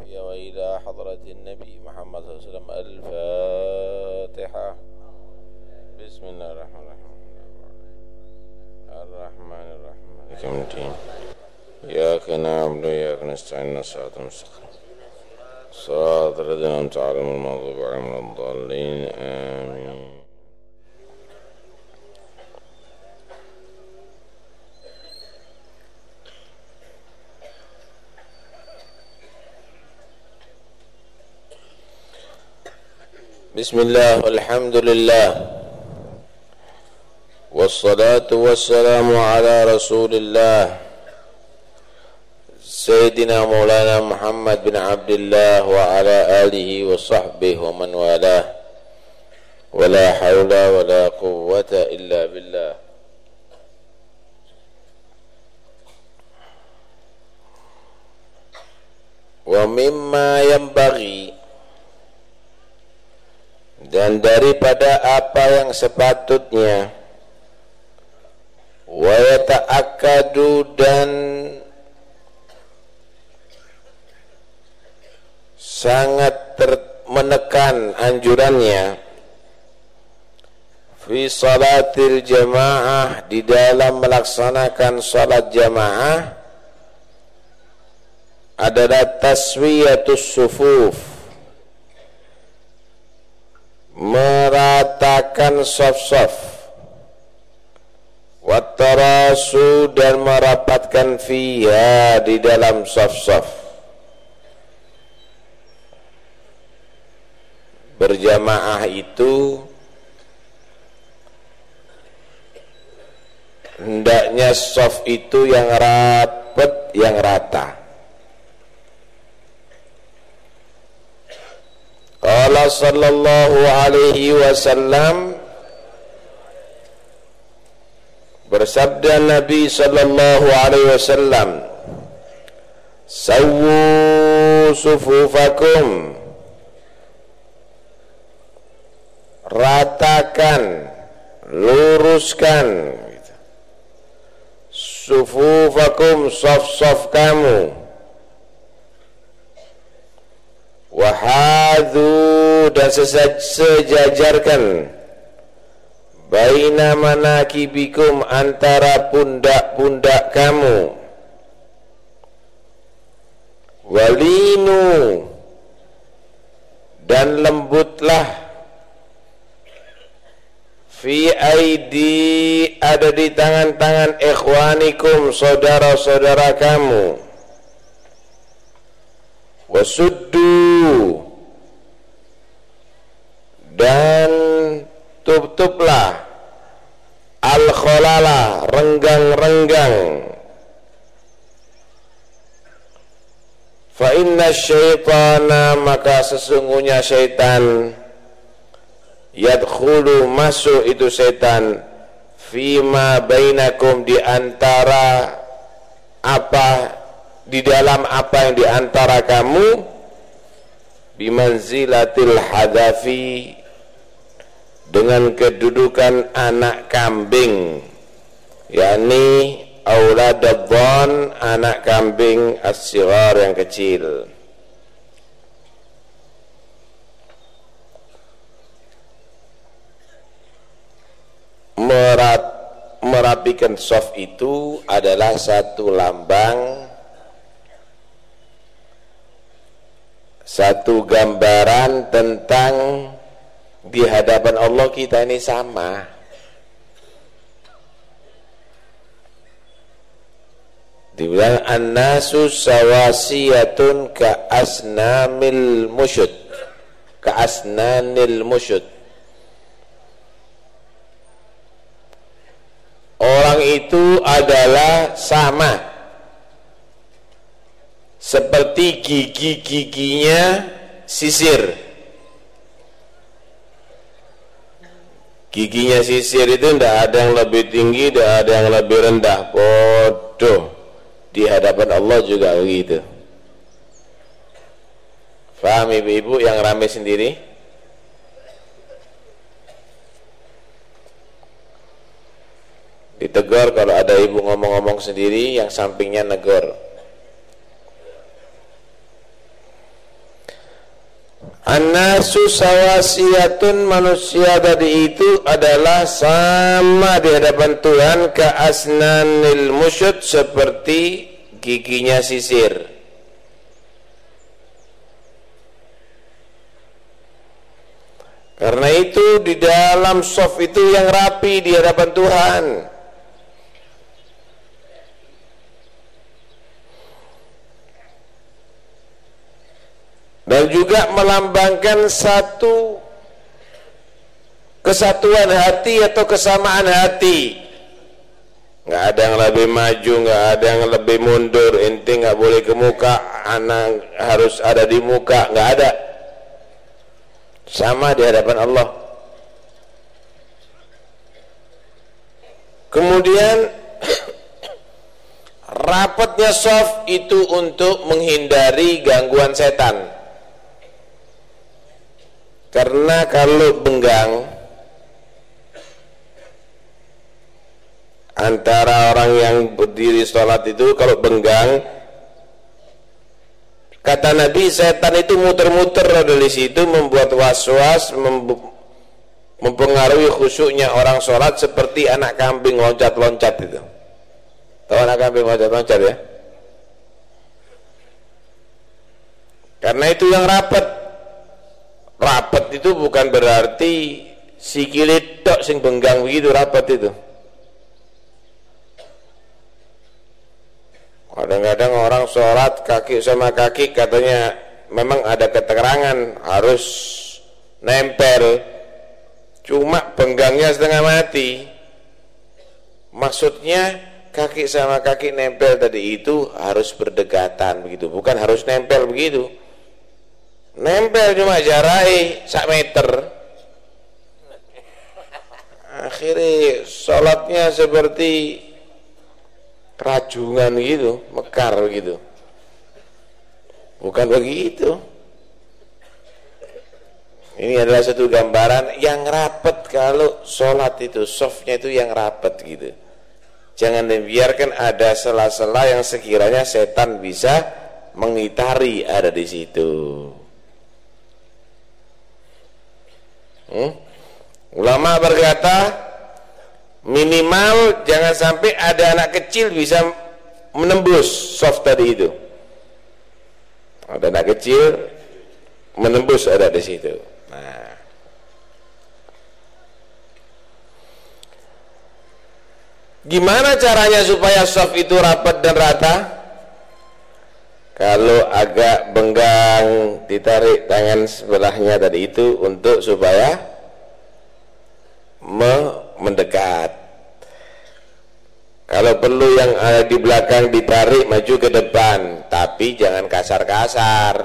العافية وإلى حضرة النبي محمد صلى الله عليه وسلم الفاتحة. بسم الله الرحمن الرحيم. الرحمن الرحيم. مالك يوم الدين. إياك نعبد وإياك نستعين. الصراط المستقيم. صراط الذين أنعمت عليهم المغضوب عليهم الضالين. آمين. بسم الله والحمد لله والصلاة والسلام على رسول الله سيدنا مولانا محمد بن عبد الله وعلى آله وصحبه ومن والاه ولا حول ولا قوة إلا بالله ومما ينبغي dan daripada apa yang sepatutnya wa yata'akkadu dan sangat ter menekan anjurannya fi salatil jamaah di dalam melaksanakan salat jamaah adalah taswiyatus sufuf meratakan soft-soft watarasu dan merapatkan fiha di dalam soft-soft berjamaah itu hendaknya soft itu yang rapat yang rata Qala sallallahu alaihi wasallam bersabda Nabi sallallahu alaihi wasallam Sawu sufufakum Ratakan Luruskan Sufufakum Sof-sof kamu wahadu dan sejajarkan baina manakibikum antara pundak-pundak kamu. Walinu dan lembutlah fi aidi ada di tangan-tangan ikhwanikum saudara-saudara kamu. Wasuddu dan tutuplah al kholala renggang-renggang. Fa inna syaitana maka sesungguhnya syaitan yadkhulu masuk itu setan fima bainakum di antara apa di dalam apa yang di antara kamu bimanzilatil hadafi dengan kedudukan anak kambing yakni auladadzan anak kambing as yang kecil. Merat merapikan soft itu adalah satu lambang satu gambaran tentang di hadapan Allah kita ini sama. Dibilang annasu sawasiyatun ka asnamil musyud ka asnanil musyud orang itu adalah sama seperti gigi-giginya sisir. Giginya sisir itu tidak ada yang lebih tinggi tidak ada yang lebih rendah. Bodoh. Di hadapan Allah juga begitu. Paham ibu-ibu yang rame sendiri? Ditegur kalau ada ibu ngomong-ngomong sendiri yang sampingnya negor Anasu sawasiyatun manusia tadi itu adalah sama di hadapan Tuhan ke asnanil musyud seperti giginya sisir. Karena itu di dalam soft itu yang rapi di hadapan Tuhan. Dan juga melambangkan satu kesatuan hati atau kesamaan hati. Nggak ada yang lebih maju, nggak ada yang lebih mundur. Inti nggak boleh ke muka, anak harus ada di muka, nggak ada sama di hadapan Allah kemudian rapatnya soft itu untuk menghindari gangguan setan karena kalau benggang antara orang yang berdiri sholat itu kalau benggang Kata Nabi, setan itu muter-muter dari situ membuat was-was, mempengaruhi khusyuknya orang sholat seperti anak kambing loncat-loncat itu. Tahu anak kambing loncat-loncat ya? Karena itu yang rapat. Rapat itu bukan berarti sikilid tok sing benggang begitu rapat itu. kadang-kadang orang sholat kaki sama kaki katanya memang ada keterangan harus nempel. Cuma penggangnya setengah mati. Maksudnya kaki sama kaki nempel tadi itu harus berdekatan begitu bukan harus nempel begitu nempel cuma jarai sak meter akhirnya sholatnya seperti rajungan gitu, mekar gitu. Bukan begitu. Ini adalah satu gambaran yang rapat kalau sholat itu, softnya itu yang rapat gitu. Jangan dibiarkan ada sela-sela yang sekiranya setan bisa mengitari ada di situ. Hmm? Ulama berkata minimal jangan sampai ada anak kecil bisa menembus soft tadi itu. Ada anak kecil menembus ada di situ. Nah. Gimana caranya supaya soft itu rapat dan rata kalau agak benggang ditarik tangan sebelahnya tadi itu untuk supaya mendekat. Kalau perlu yang ada di belakang ditarik maju ke depan. Tapi jangan kasar-kasar.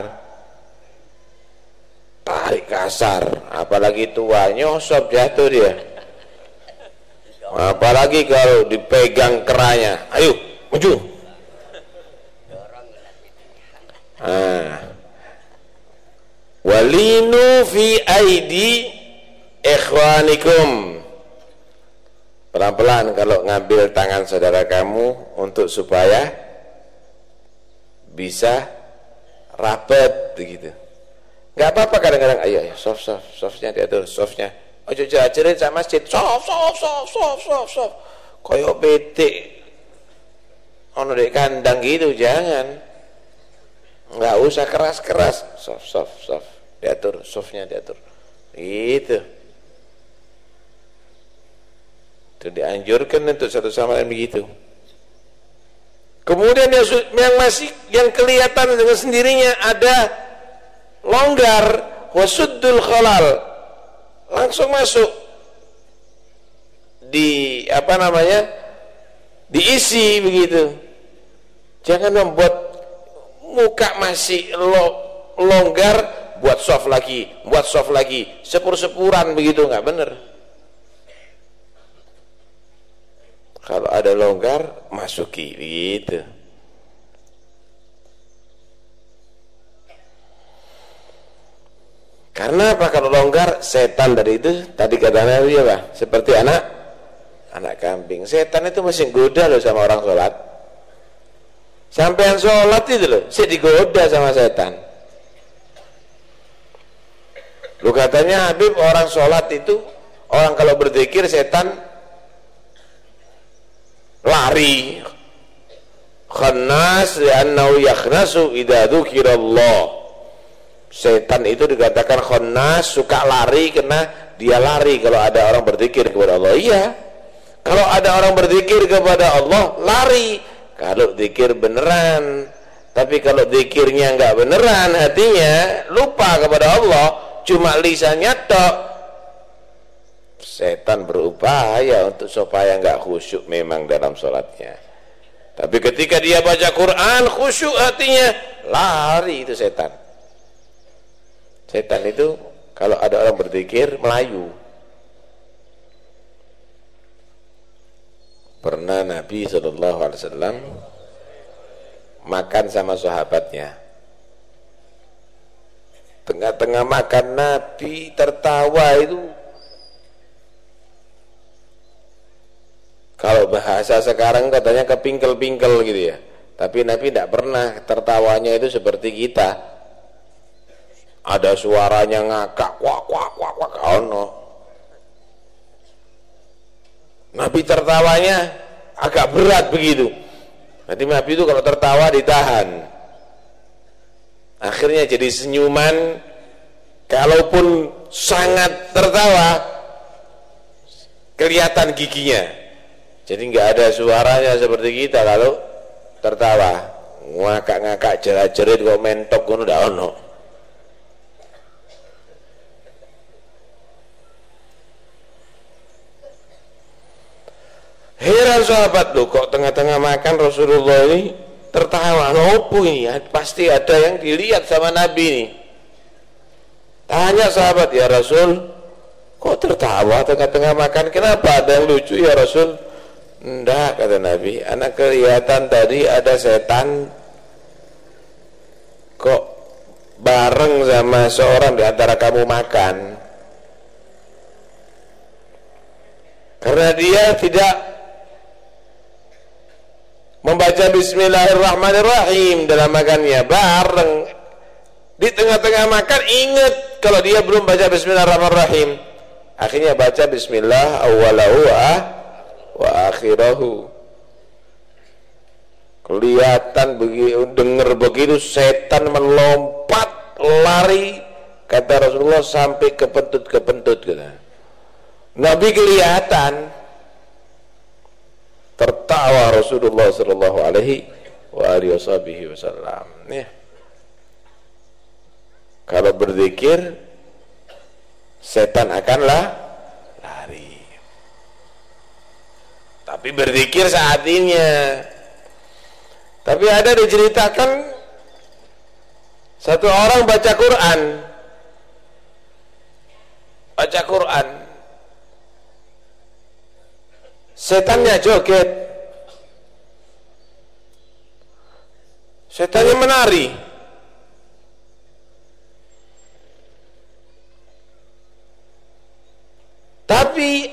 Tarik kasar. Apalagi tua nyosop jatuh dia. Apalagi kalau dipegang keranya. Ayo maju ah. Walinu fi aidi ikhwanikum. Pelan-pelan kalau ngambil tangan saudara kamu untuk supaya bisa rapet begitu. Nggak apa-apa kadang-kadang ayo ayo soft soft softnya diatur softnya. Ojo jajarin sama masjid soft soft soft soft soft soft. Koyo petik ono dek kandang gitu jangan. Nggak usah keras-keras. Soft soft soft diatur softnya diatur. Gitu. Itu dianjurkan untuk satu sama lain begitu. Kemudian yang, yang masih yang kelihatan dengan sendirinya ada longgar wasuddul khalal. Langsung masuk di apa namanya diisi begitu. Jangan membuat muka masih lo, longgar buat soft lagi buat soft lagi. Sepur-sepuran begitu nggak bener. Kalau ada longgar masuki gitu karena apa? Kalau longgar setan dari itu tadi kata Nabi apa? Seperti anak anak kambing. Setan itu masih goda loh sama orang sholat. Sampai yang sholat itu loh saya digoda sama setan lu katanya Habib orang sholat itu orang kalau berzikir setan lari. Khannas li'annahu yakhnasu idza dzukirallah. Setan itu dikatakan khannas suka lari karena dia lari kalau ada orang berzikir kepada Allah. Iya. Kalau ada orang berzikir kepada Allah lari. Kalau zikir beneran. Tapi kalau zikirnya enggak beneran hatinya lupa kepada Allah cuma lisannya tok setan berupaya untuk supaya enggak khusyuk memang dalam sholatnya. Tapi ketika dia baca Quran khusyuk hatinya lari itu setan. Setan itu kalau ada orang berzikir melayu. Pernah Nabi Wasallam makan sama sahabatnya tengah-tengah makan Nabi tertawa itu. Kalau bahasa sekarang katanya kepingkel-pingkel gitu ya. Tapi Nabi tidak pernah tertawanya itu seperti kita. Ada suaranya ngakak wak wak wak wak ono. Nabi tertawanya agak berat begitu. Nanti Nabi itu kalau tertawa ditahan akhirnya jadi senyuman. Kalaupun sangat tertawa kelihatan giginya. Jadi nggak ada suaranya seperti kita. Kalau tertawa ngakak-ngakak jerat-jerit kok mentok ngono ndak ono. Heran sahabat loh kok tengah-tengah makan Rasulullah ini tertawa. Apa ini? Ya, pasti ada yang dilihat sama Nabi ini. Tanya sahabat ya Rasul, kok tertawa tengah-tengah makan? Kenapa ada yang lucu ya Rasul? Enggak kata Nabi, anak kelihatan tadi ada setan kok bareng sama seorang di antara kamu makan. Karena dia tidak membaca bismillahirrahmanirrahim dalam makannya bareng. Di tengah-tengah makan ingat kalau dia belum baca bismillahirrahmanirrahim. Akhirnya baca bismillah awalahu wa akhirahu. Kelihatan begitu dengar begitu setan melompat lari. Kata Rasulullah sampai kepentut-kepentut gitu. Nabi kelihatan tertawa Rasulullah sallallahu alaihi wa alihi wasallam. Ya kalau berzikir setan akanlah lari. Tapi berzikir saat ini tapi ada diceritakan satu orang baca Quran. Baca Quran setannya joget. Setannya menari. Tapi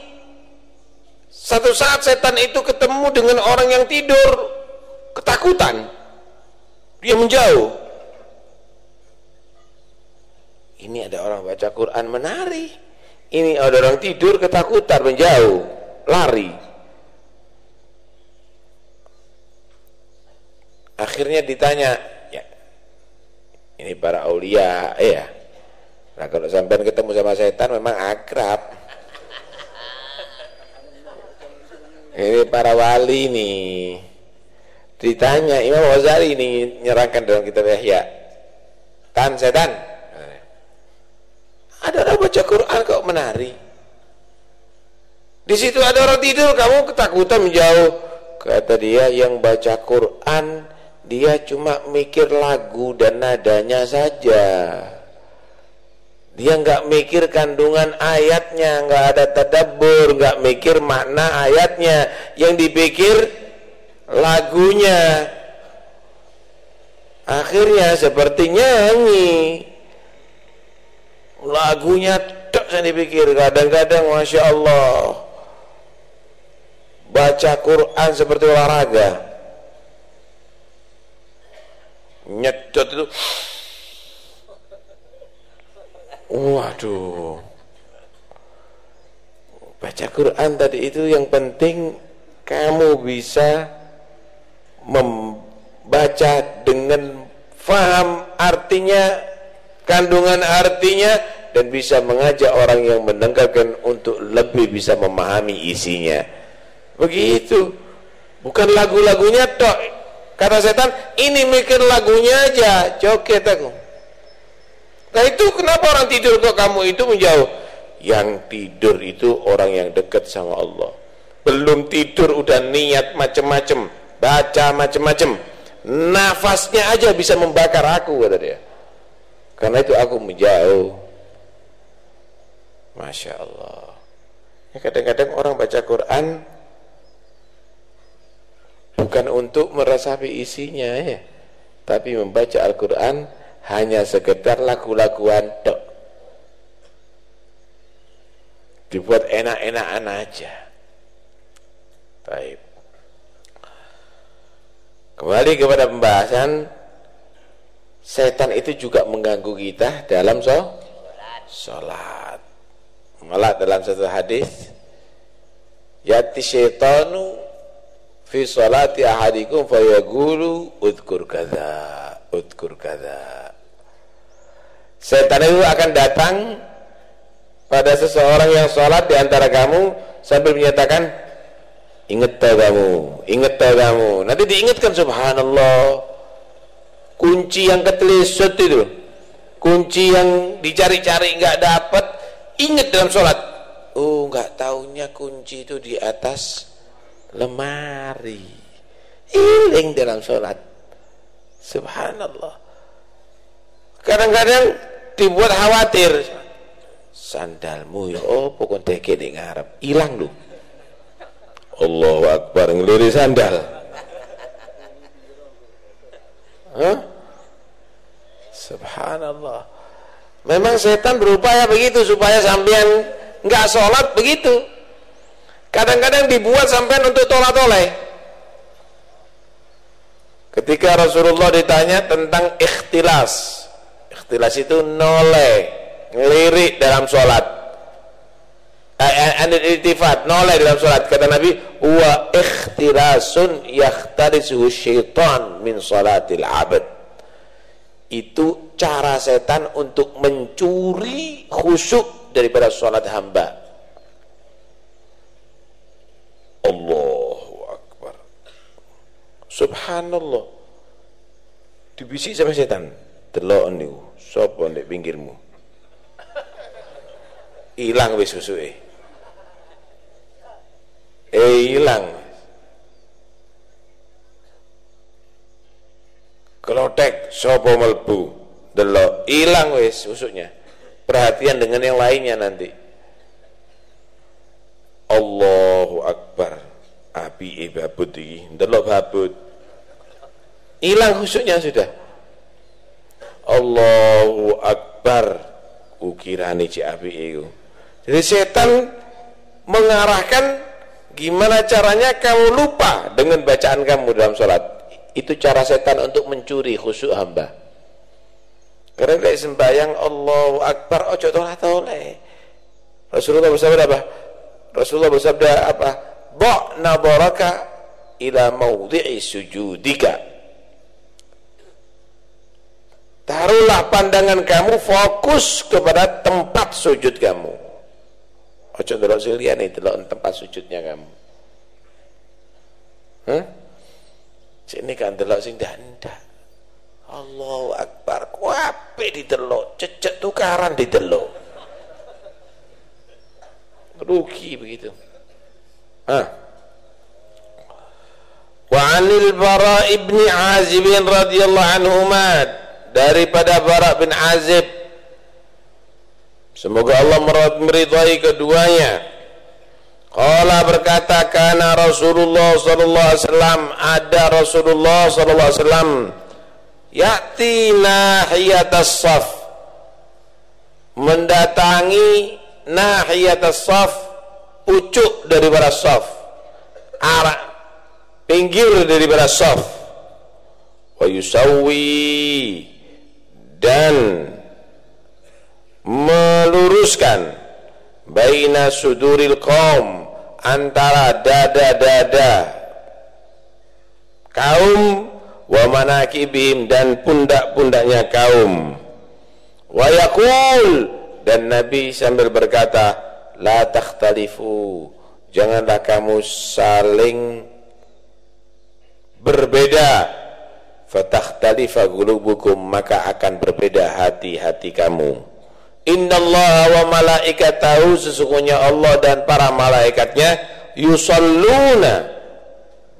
satu saat setan itu ketemu dengan orang yang tidur ketakutan. Dia menjauh. Ini ada orang baca Quran menari. Ini ada orang tidur ketakutan menjauh lari akhirnya ditanya ya ini para aulia ya. Nah kalau sampai ketemu sama setan memang akrab. Ini para wali nih ditanya Imam Ghazali ini nyerangkan dalam kitab Yahya? Tan setan. Ada orang baca Quran kok menari? Di situ ada orang tidur kamu ketakutan menjauh kata dia yang baca Quran dia cuma mikir lagu dan nadanya saja. Dia nggak mikir kandungan ayatnya nggak ada tadabbur nggak mikir makna ayatnya. Yang dipikir lagunya. Akhirnya seperti nyanyi. Lagunya tak saya dipikir. Kadang-kadang Masya Allah baca Quran seperti olahraga nyedot itu. Waduh. Baca Quran tadi itu yang penting kamu bisa membaca dengan faham artinya kandungan artinya dan bisa mengajak orang yang mendengarkan untuk lebih bisa memahami isinya. Begitu. Bukan lagu-lagunya tok kata setan ini mikir lagunya aja joget aku. Nah itu kenapa orang tidur kok kamu itu menjauh? Yang tidur itu orang yang dekat sama Allah. Belum tidur udah niat macem-macem baca macem-macem nafasnya aja bisa membakar aku kata dia. Karena itu aku menjauh. Masya Allah. Ya, kadang-kadang ya, orang baca Quran bukan untuk meresapi isinya ya. Tapi membaca Al-Quran hanya sekedar lagu-laguan tok. Dibuat enak-enakan aja. Baik. Kembali kepada pembahasan setan itu juga mengganggu kita dalam so sholat. Malah dalam satu hadis yati syaitanu fi sholati ahadikum fayagulu udkur kada udkur kada setan itu akan datang pada seseorang yang sholat di antara kamu sambil menyatakan ingat tahu kamu, ingat tahu kamu. Nanti diingatkan subhanallah. Kunci yang ketelisut itu, kunci yang dicari-cari nggak dapat, ingat dalam sholat. Oh, nggak tahunya kunci itu di atas lemari. Iling dalam sholat. Subhanallah. Kadang-kadang dibuat khawatir sandalmu ya oh pokok teke di ngarep hilang lu Allahu Akbar ngeliri sandal Hah? Subhanallah memang setan berupaya begitu supaya sampean nggak sholat begitu kadang-kadang dibuat sampean untuk tolak toleh ketika Rasulullah ditanya tentang ikhtilas ikhtilas itu noleh ngelirik dalam sholat. Anil iltifat noleh dalam sholat. Kata Nabi wa ikhtirasun yakhtarisuhu syaitan min sholatil abad. Itu cara setan untuk mencuri khusyuk daripada sholat hamba Allahu Akbar. Subhanallah. Dibisik sama setan. Delok niku sapa ndek pinggirmu? Hilang wis susuke. Eh hilang kelotek sapa melbu delok hilang wis susuknya. Perhatian dengan yang lainnya nanti. Allahu Akbar api babut iki delok babut hilang khusuknya sudah Allahu Akbar ukirane cik api itu jadi setan mengarahkan gimana caranya kamu lupa dengan bacaan kamu dalam sholat. Itu cara setan untuk mencuri khusyuk hamba. Karena kayak sembahyang Allahu Akbar ojo tolak toleh. Rasulullah bersabda apa? Rasulullah bersabda apa? Ba' nabaraka ila maudhi'i sujudika. Taruhlah pandangan kamu fokus kepada tempat sujud kamu. Ojo delok sing liyane delok tempat sujudnya kamu. Hah? Sini kan delok sing ndak Allahu Akbar. Ku apik didelok, cecek tukaran didelok. Rugi begitu. Ah. Wa 'anil Bara ibn Azib radhiyallahu anhu daripada Bara bin Azib Semoga Allah meridhai keduanya. Qala berkata kana Rasulullah sallallahu alaihi wasallam ada Rasulullah sallallahu alaihi wasallam ya'ti nahiyatas saf mendatangi nahiyatas saf pucuk dari bara saf arah pinggir dari bara saf. Wa yusawwi dan me meluruskan baina suduril kaum antara dada-dada kaum wa manakibim dan pundak-pundaknya kaum. Wa yaqul dan Nabi sambil berkata la takhtalifu. Janganlah kamu saling berbeda. Fatakhtalifa qulubukum maka akan berbeda hati-hati kamu. Innallaha wa malaikatahu sesungguhnya Allah dan para malaikatnya yusalluna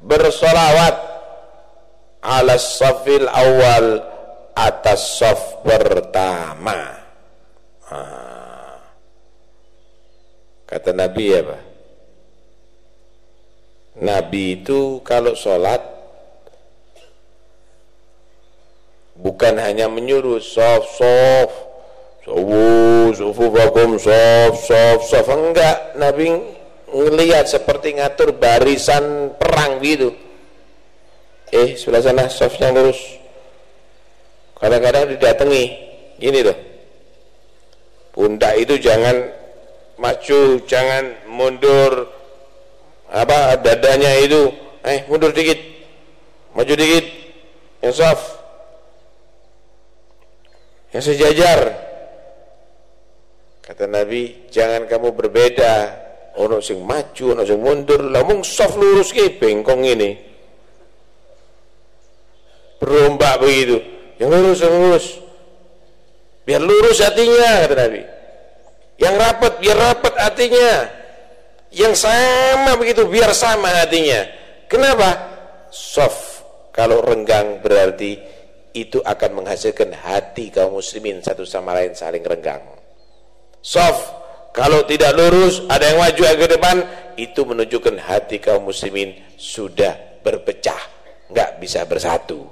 bersolawat ala safil awal atas saf pertama. Ah. Kata Nabi ya Pak Nabi itu kalau sholat bukan hanya menyuruh sof sof sofu sufufakum sof sof sof. Enggak Nabi ngelihat seperti ngatur barisan perang gitu. Eh sebelah sana sofnya lurus. Kadang-kadang didatangi gini loh. Pundak itu jangan maju jangan mundur apa dadanya itu eh mundur dikit maju dikit yang soft yang sejajar. Kata Nabi jangan kamu berbeda ono sing maju ono sing mundur lamung soft lurus ke bengkong ini. Berombak begitu yang lurus yang lurus. Biar lurus hatinya kata Nabi yang rapat biar rapat hatinya. Yang sama begitu biar sama hatinya. Kenapa? Soft kalau renggang berarti itu akan menghasilkan hati kaum muslimin satu sama lain saling renggang. Soft kalau tidak lurus ada yang maju ke depan itu menunjukkan hati kaum muslimin sudah berpecah. Nggak bisa bersatu.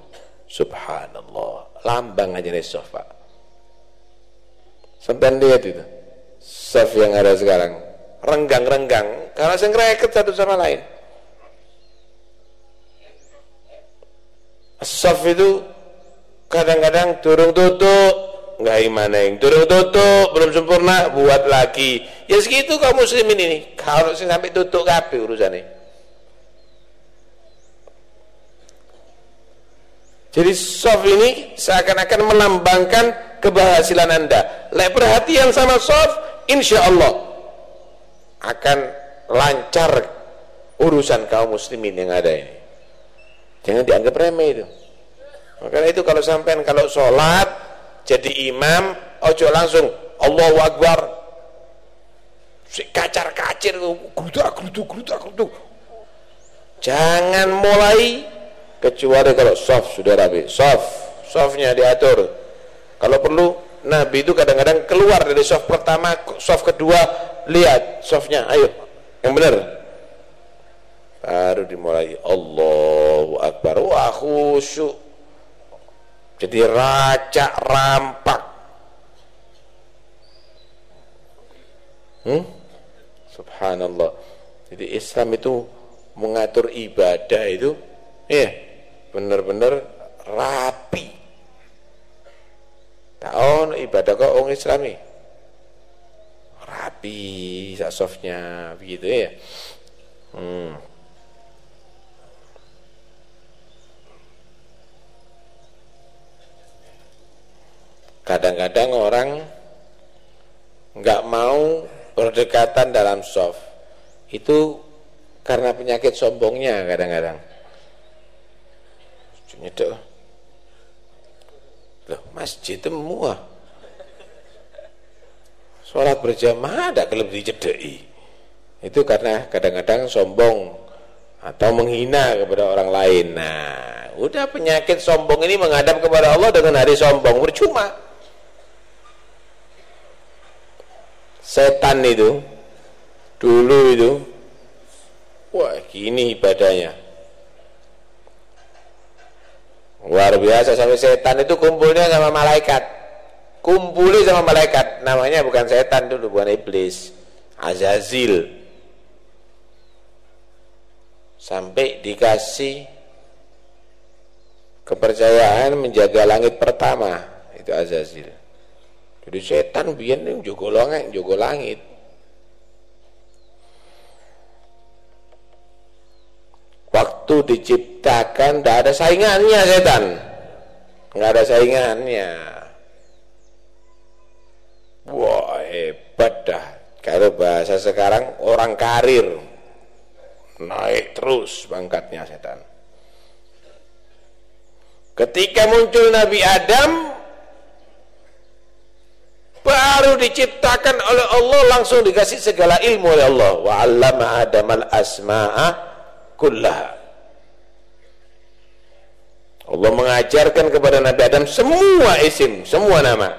Subhanallah. Lambang aja nih soft pak. Sampai lihat itu soft yang ada sekarang. Renggang-renggang. Karena saya ngereket satu sama lain. Soft itu kadang-kadang turun tutup. Nggak yang turun tutup belum sempurna buat lagi. Ya segitu kaum muslimin ini. Kalau sampai tutup kape urusannya jadi soft ini seakan-akan melambangkan keberhasilan anda. Lek perhatian sama soft insya Allah akan lancar urusan kaum muslimin yang ada ini jangan dianggap remeh itu Makanya itu kalau sampean kalau sholat jadi imam, ojo langsung Allahu Akbar. Si kacar kacir grudak gruduk grudak gruduk. Jangan mulai kecuali kalau soft sudah rapi. Soft, softnya diatur. Kalau perlu Nabi itu kadang-kadang keluar dari soft pertama, soft kedua, lihat softnya, ayo, yang benar. Baru dimulai Allahu Akbar. Wah khusyuk jadi racak rampak hmm? subhanallah jadi Islam itu mengatur ibadah itu ya benar-benar rapi tak ibadah kok orang islami. Rapi sak softnya begitu ya. Hmm. kadang-kadang orang nggak mau berdekatan dalam soft. Itu karena penyakit sombongnya kadang-kadang. Nyedek. loh masjid semua sholat berjamaah ada lebih dicedei itu karena kadang-kadang sombong atau menghina kepada orang lain. Nah udah penyakit sombong ini menghadap kepada Allah dengan hari sombong. Percuma. Setan itu dulu itu wah gini ibadahnya luar biasa sampai setan itu kumpulnya sama malaikat. Kumpuli sama malaikat. Namanya bukan setan dulu bukan iblis. Azazil. Sampai dikasih kepercayaan menjaga langit pertama itu Azazil. Jadi setan ning jogo langit, jogo langit. Waktu diciptakan tidak ada saingannya setan. Nggak ada saingannya. Wah hebat dah. Kalau bahasa sekarang orang karir naik terus pangkatnya setan. Ketika muncul Nabi Adam baru diciptakan oleh Allah langsung dikasih segala ilmu oleh Allah. Wa Adam al-asma'a kullaha. Allah mengajarkan kepada Nabi Adam semua isim, semua nama.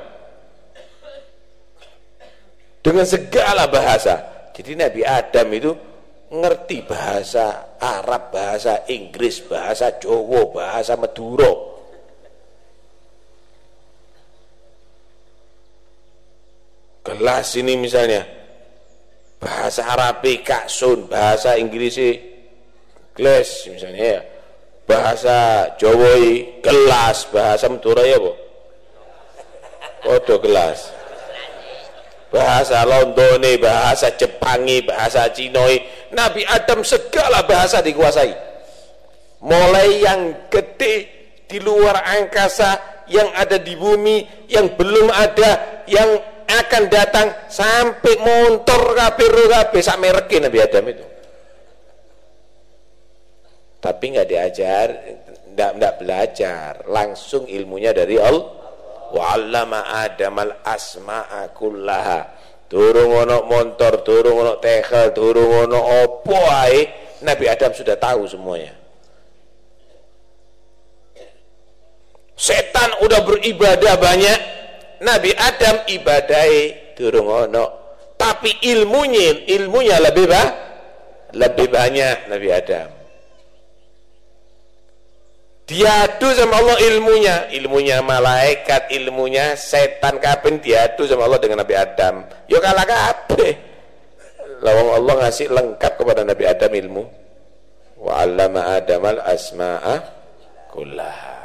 Dengan segala bahasa. Jadi Nabi Adam itu ngerti bahasa Arab, bahasa Inggris, bahasa Jawa, bahasa Madura. Kelas ini misalnya bahasa Arab kaksun, bahasa Inggris kelas misalnya ya. Bahasa Jawa kelas, bahasa Madura ya, Bu. Podo kelas bahasa Londone, bahasa Jepangi, bahasa Cinoi, Nabi Adam segala bahasa dikuasai. Mulai yang gede di luar angkasa, yang ada di bumi, yang belum ada, yang akan datang sampai motor kabeh kabeh sak mereke Nabi Adam itu. Tapi nggak diajar, nggak belajar, langsung ilmunya dari Allah wa 'allama adamal asma'a kullaha. Durung ono motor durung ono tekel durung ono opo Nabi Adam sudah tahu semuanya. Setan udah beribadah banyak. Nabi Adam ibadai durung ono. Tapi ilmunya ilmunya lebih bah, lebih banyak Nabi Adam diadu sama Allah ilmunya. Ilmunya malaikat ilmunya setan kapan diadu sama Allah dengan Nabi Adam. Yo kalah kabeh. Lawang Allah ngasih lengkap kepada Nabi Adam ilmu. Wa 'allama Adam al asma'a kullaha.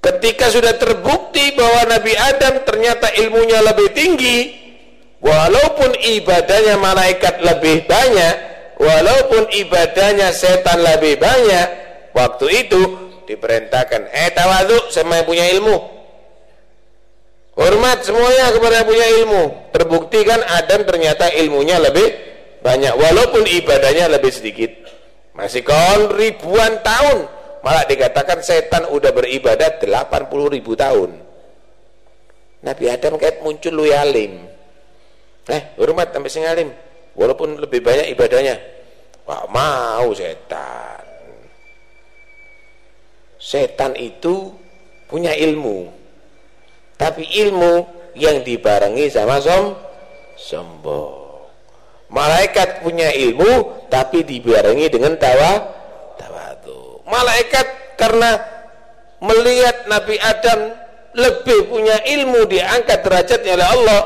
Ketika sudah terbukti bahwa Nabi Adam ternyata ilmunya lebih tinggi walaupun ibadahnya malaikat lebih banyak walaupun ibadahnya setan lebih banyak waktu itu diperintahkan eh tawaduk sama yang punya ilmu. Hormat semuanya kepada yang punya ilmu. Terbukti kan Adam ternyata ilmunya lebih banyak walaupun ibadahnya lebih sedikit. Masih kon ribuan tahun. Malah dikatakan setan udah beribadah 80 ribu tahun. Nabi Adam kayak muncul lu alim. Eh hormat sampai sing alim walaupun lebih banyak ibadahnya. Pak mau setan. Setan itu punya ilmu. Tapi ilmu yang dibarengi sama som sombong malaikat punya ilmu tapi dibarengi dengan tawa tawadu malaikat karena melihat Nabi Adam lebih punya ilmu diangkat derajatnya oleh Allah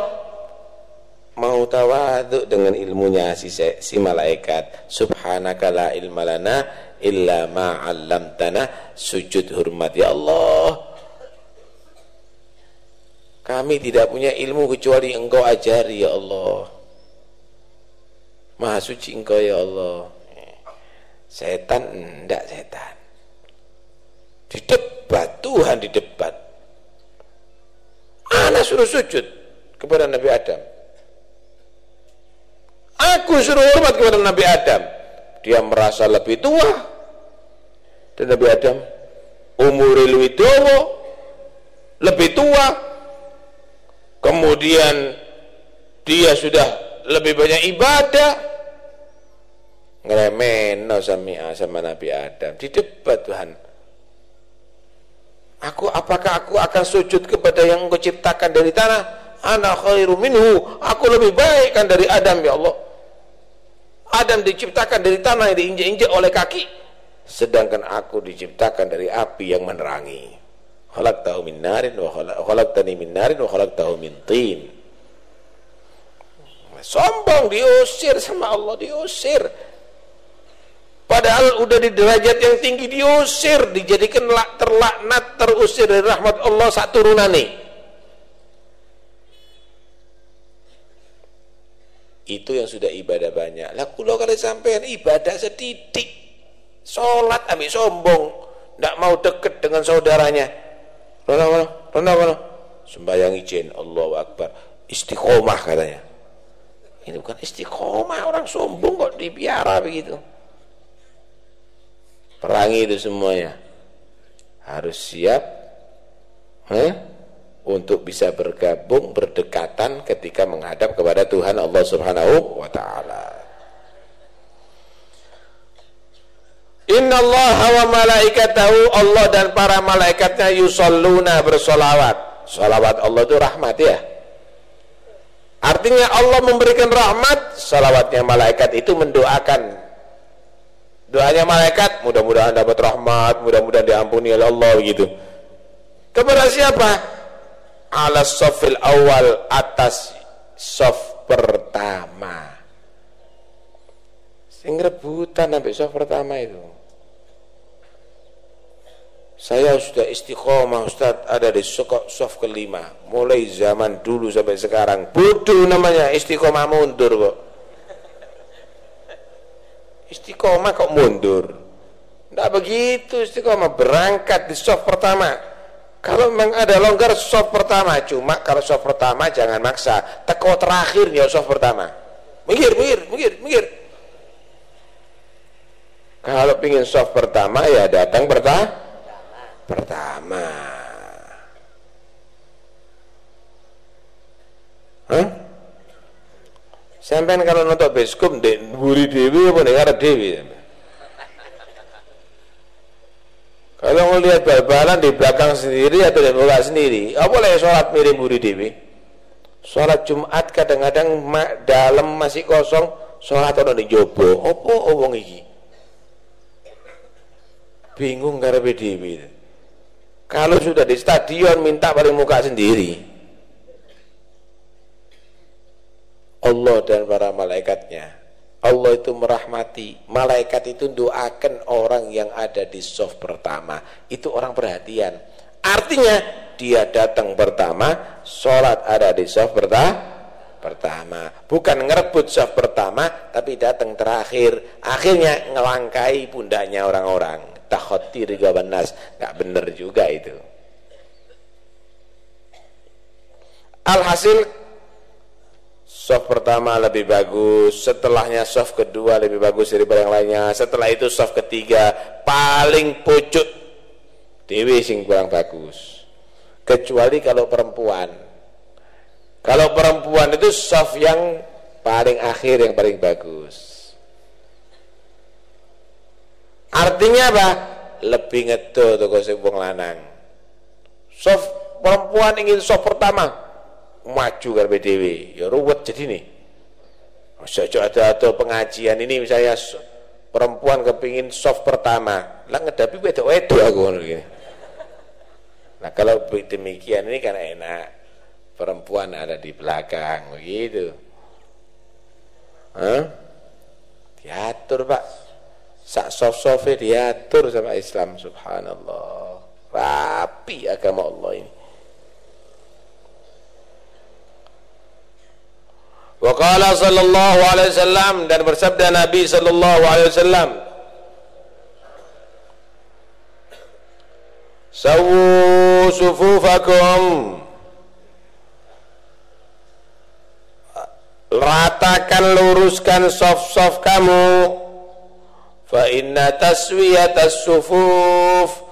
mau tawaduk dengan ilmunya si, si malaikat. Subhanaka la ilma lana illa ma 'allamtana. Sujud hormat ya Allah. Kami tidak punya ilmu kecuali engkau ajari ya Allah. Maha suci engkau ya Allah. Setan enggak setan. Di debat Tuhan di debat anak suruh sujud kepada Nabi Adam Aku suruh hormat kepada Nabi Adam. Dia merasa lebih tua dan Nabi Adam. Umur lebih tua, lebih tua. Kemudian dia sudah lebih banyak ibadah. Ngeremen sama, sama Nabi Adam. Di debat Tuhan. Aku apakah aku akan sujud kepada yang engkau ciptakan dari tanah? Ana khairu minhu. Aku lebih baik kan dari Adam ya Allah. Adam diciptakan dari tanah yang diinjak-injak oleh kaki. Sedangkan aku diciptakan dari api yang menerangi. Khalaqtahu min narin wa khalaqtani min narin wa khalaqtahu min tin. Sombong diusir sama Allah diusir. Padahal udah di derajat yang tinggi diusir, dijadikan terlaknat, terusir dari rahmat Allah saat turunane. Itu yang sudah ibadah banyak. Lah kula kali sampean ibadah setitik. Salat ambil sombong, ndak mau deket dengan saudaranya. Rono rono, rono rono. Sembayang izin Allahu Akbar. Istiqomah katanya. Ini bukan istiqomah, orang sombong kok dipiara begitu. Perangi itu semuanya. Harus siap eh, untuk bisa bergabung, berdekatan ketika menghadap kepada Tuhan Allah Subhanahu wa taala. Inna Allah wa malaikatahu Allah dan para malaikatnya yusalluna bersolawat. Solawat Allah itu rahmat ya. Artinya Allah memberikan rahmat, salawatnya malaikat itu mendoakan Doanya malaikat, mudah-mudahan dapat rahmat, mudah-mudahan diampuni oleh Allah gitu. Kepada siapa? Ala sofil awal atas sof pertama. Sing rebutan sampai sof pertama itu. Saya sudah istiqomah Ustaz ada di sof kelima. Mulai zaman dulu sampai sekarang. Bodoh namanya istiqomah mundur kok. Istiqomah kok mundur? Tidak begitu istiqomah berangkat di soft pertama. Kalau memang ada longgar soft pertama, cuma kalau soft pertama jangan maksa. Teko terakhir ya soft pertama. Minggir, minggir, minggir, minggir. Kalau pingin soft pertama ya datang pertama. Pertama. Hah? Sampai kalau nonton bioskop di buri dewi apa arep dewi. Kalau ngelihat bal-balan di belakang sendiri atau di belakang sendiri, apa boleh sholat mirip buri dewi? Sholat Jumat kadang-kadang dalam masih kosong, sholat orang di jobo. Apa omong iki? Bingung karena dewi. Kalau sudah di stadion minta paling muka sendiri. Allah dan para malaikatnya Allah itu merahmati. Malaikat itu doakan orang yang ada di soft pertama. Itu orang perhatian. Artinya dia datang pertama sholat ada di soft pertama pertama. Bukan ngerebut soft pertama tapi datang terakhir. Akhirnya ngelangkai pundaknya orang-orang. Takhoti rigawan nas nggak bener juga itu. Alhasil soft pertama lebih bagus, setelahnya soft kedua lebih bagus daripada yang lainnya, setelah itu soft ketiga paling pucuk dewi sing kurang bagus. Kecuali kalau perempuan. Kalau perempuan itu soft yang paling akhir yang paling bagus. Artinya apa? Lebih ngedo tuh kalau lanang. Soft perempuan ingin soft pertama, maju karena dhewe. Ya ruwet jadi nih Sejak ada atau pengajian ini misalnya perempuan kepingin soft pertama. Lah ngedapi wedok wedok aku gini. Nah kalau demikian ini kan enak. Perempuan ada di belakang begitu. Hah? diatur pak. Sak soft softnya diatur sama Islam subhanallah. Rapi agama Allah ini Wa sallallahu alaihi wasallam dan bersabda Nabi sallallahu alaihi wasallam Sawu sufufakum. Ratakan luruskan soft-soft kamu. Fa inna sufuf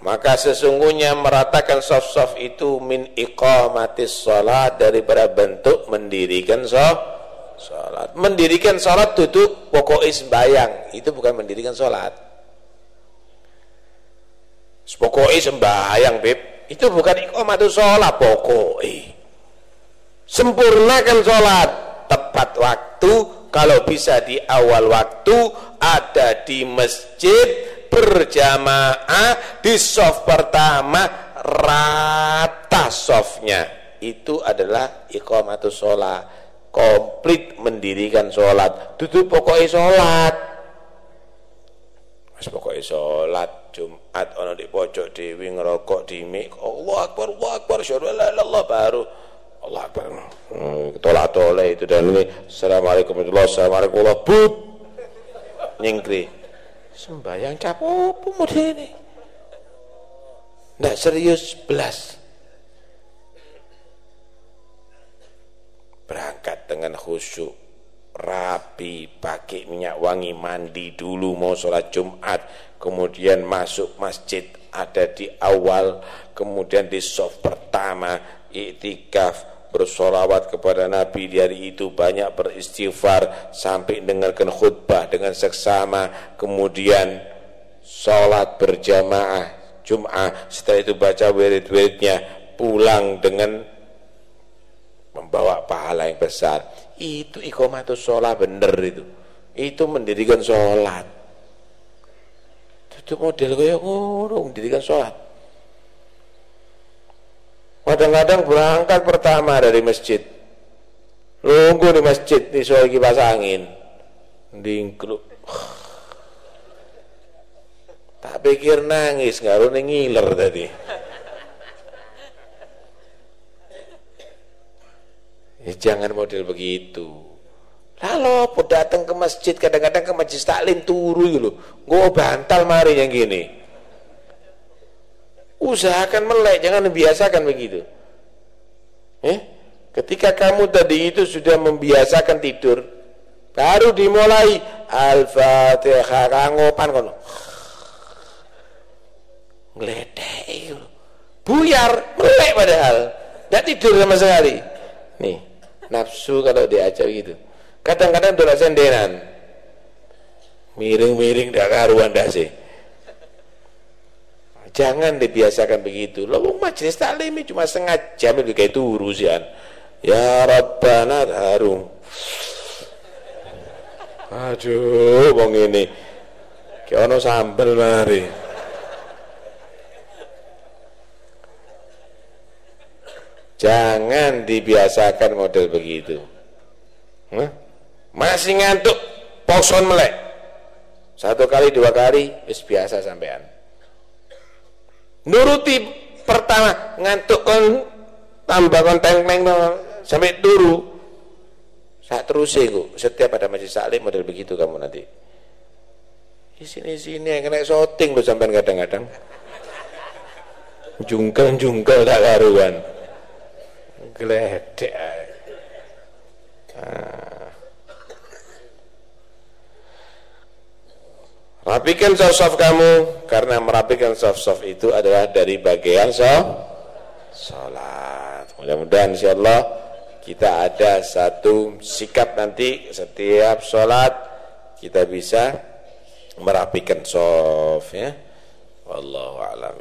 maka sesungguhnya meratakan soft-soft itu min iqamatis salat daripada bentuk mendirikan salat. Mendirikan salat duduk pokoknya sembahyang itu bukan mendirikan salat. Pokoknya sembahyang beb itu bukan iqamatus salat pokoknya sempurnakan salat. Tepat waktu. Kalau bisa di awal waktu ada di masjid berjamaah di soft pertama rata softnya. Itu adalah iqamatus sholat. Komplit mendirikan sholat. Duduk pokoknya sholat. Wis pokoke salat Jumat ana di pojok dhewe ngerokok di mik Allah Akbar. Allah Akbar syahadu baru. Allah Akbar. Hmm, tolak-tolak itu dan ini. Assalamualaikum warahmatullahi wabarakatuh. But nyingkri. Sembayang capopo model ini. Nggak serius belas. Berangkat dengan khusyuk rapi, pakai minyak wangi, mandi dulu mau sholat Jumat, kemudian masuk masjid ada di awal, kemudian di soft pertama, iktikaf, bersolawat kepada Nabi di itu banyak beristighfar sampai dengarkan khutbah dengan seksama. Kemudian sholat berjamaah Jum'ah. Setelah itu baca wirid-wiridnya pulang dengan membawa pahala yang besar. Itu ikomatus sholat bener itu. Itu mendirikan sholat itu model kayak ngono mendirikan sholat kadang-kadang berangkat pertama dari masjid nunggu di masjid di soal kipas angin dingkluk tak pikir nangis nggak ngiler tadi Ya, jangan model begitu. Lalu datang ke masjid, kadang-kadang ke masjid taklim turu gitu. Gue bantal mari yang gini. Usahakan melek, jangan membiasakan begitu. Eh? Ketika kamu tadi itu sudah membiasakan tidur, baru dimulai Al-Fatihah kangopan kono. Ngledek Buyar, melek padahal. Tidak tidur sama sekali. Nih, nafsu kalau diajak gitu kadang-kadang dola senderan miring-miring dak karuan dah sih jangan dibiasakan begitu lo majelis taklim cuma setengah jam itu kayak itu urusan ya Rabbana harum aduh wong ini kayak ono sambel mari Jangan dibiasakan model begitu. Hah? Masih ngantuk, poson melek. Satu kali, dua kali, biasa sampean. Nuruti pertama ngantuk kon tambah kon teng-teng sampai turu. Saat terus kok, setiap ada masjid salim model begitu kamu nanti. Di sini-sini yang kena shooting lo sampean kadang-kadang. Jungkel-jungkel tak karuan nah. Rapikan soft-soft kamu karena merapikan soft-soft itu adalah dari bagian soft sholat. Mudah-mudahan insyaallah kita ada satu sikap nanti setiap sholat kita bisa merapikan soft ya. Wallahu a'lam